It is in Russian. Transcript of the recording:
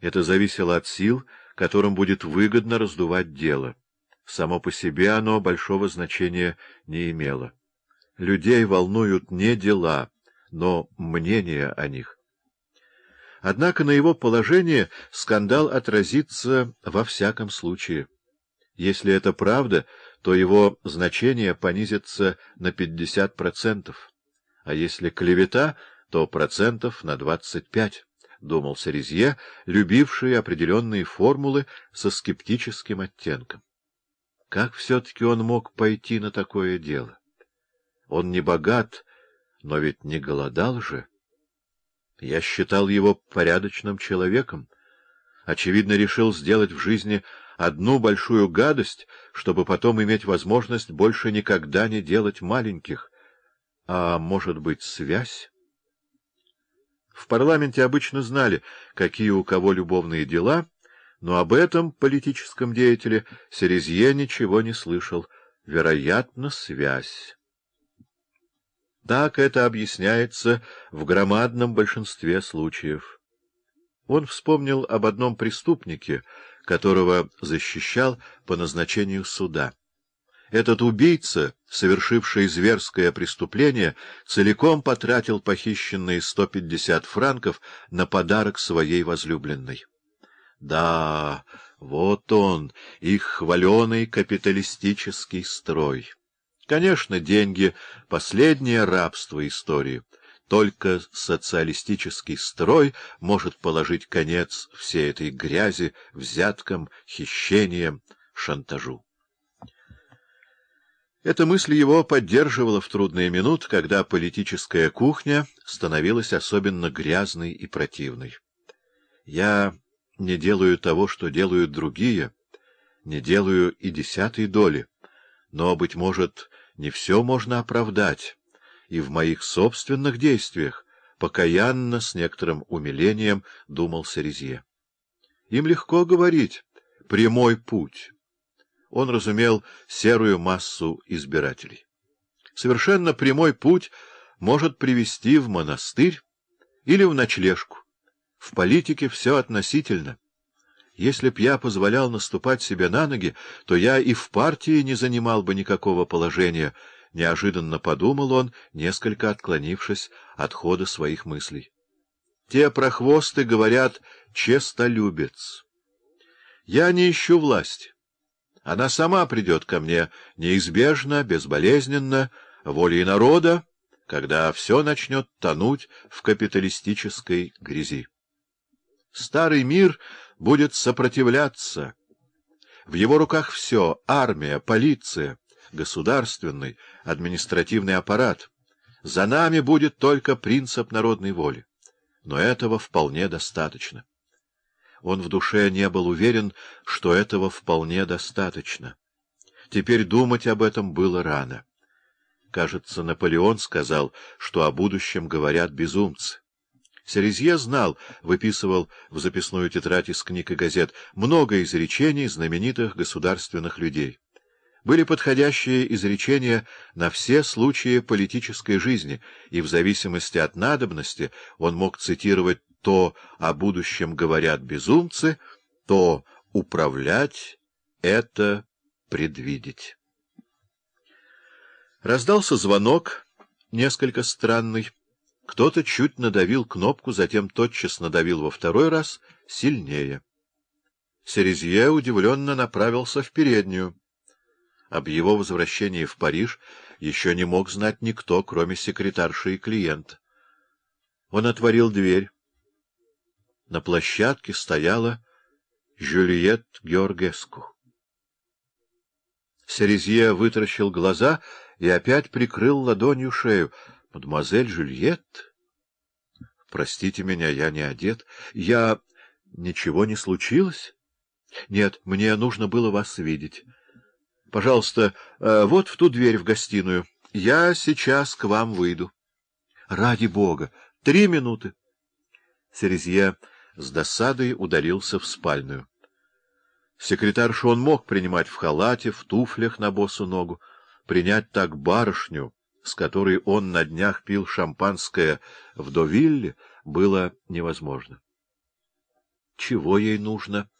Это зависело от сил, которым будет выгодно раздувать дело. Само по себе оно большого значения не имело. Людей волнуют не дела, но мнение о них. Однако на его положение скандал отразится во всяком случае. Если это правда, то его значение понизится на 50%, а если клевета, то процентов на 25%, — думал Сарезье, любивший определенные формулы со скептическим оттенком. Как все-таки он мог пойти на такое дело? Он не богат, но ведь не голодал же. Я считал его порядочным человеком. Очевидно, решил сделать в жизни одну большую гадость, чтобы потом иметь возможность больше никогда не делать маленьких. А может быть, связь? В парламенте обычно знали, какие у кого любовные дела, но об этом политическом деятеле Серезье ничего не слышал. Вероятно, связь. Так это объясняется в громадном большинстве случаев. Он вспомнил об одном преступнике, которого защищал по назначению суда. Этот убийца, совершивший зверское преступление, целиком потратил похищенные 150 франков на подарок своей возлюбленной. Да, вот он, их хваленый капиталистический строй. Конечно, деньги — последнее рабство истории. Только социалистический строй может положить конец всей этой грязи, взяткам, хищениям, шантажу. Эта мысль его поддерживала в трудные минуты, когда политическая кухня становилась особенно грязной и противной. Я не делаю того, что делают другие, не делаю и десятой доли, но, быть может, не все можно оправдать, и в моих собственных действиях покаянно, с некоторым умилением, думал Сарезье. Им легко говорить «прямой путь». Он разумел серую массу избирателей. Совершенно прямой путь может привести в монастырь или в ночлежку. В политике все относительно. Если б я позволял наступать себе на ноги, то я и в партии не занимал бы никакого положения, — неожиданно подумал он, несколько отклонившись от хода своих мыслей. Те прохвосты говорят «честолюбец». Я не ищу власти. Она сама придет ко мне неизбежно, безболезненно, волей народа, когда все начнет тонуть в капиталистической грязи. Старый мир будет сопротивляться. В его руках все — армия, полиция, государственный, административный аппарат. За нами будет только принцип народной воли. Но этого вполне достаточно. Он в душе не был уверен, что этого вполне достаточно. Теперь думать об этом было рано. Кажется, Наполеон сказал, что о будущем говорят безумцы. Серезье знал, выписывал в записную тетрадь из книг и газет много изречений знаменитых государственных людей. Были подходящие изречения на все случаи политической жизни, и в зависимости от надобности он мог цитировать то «о будущем говорят безумцы», то «управлять — это предвидеть». Раздался звонок, несколько странный. Кто-то чуть надавил кнопку, затем тотчас надавил во второй раз, сильнее. Серезье удивленно направился в переднюю. Об его возвращении в Париж еще не мог знать никто, кроме секретарши и клиента. Он отворил дверь. На площадке стояла Жюльет Георгеску. Серезье вытаращил глаза и опять прикрыл ладонью шею —— Мадемуазель Жюльет? — Простите меня, я не одет. Я... Ничего не случилось? — Нет, мне нужно было вас видеть. — Пожалуйста, э, вот в ту дверь в гостиную. Я сейчас к вам выйду. — Ради бога! Три минуты! Серезье с досадой удалился в спальную. Секретаршу он мог принимать в халате, в туфлях на босу ногу, принять так барышню — с которой он на днях пил шампанское в Довилле, было невозможно. чего ей нужно,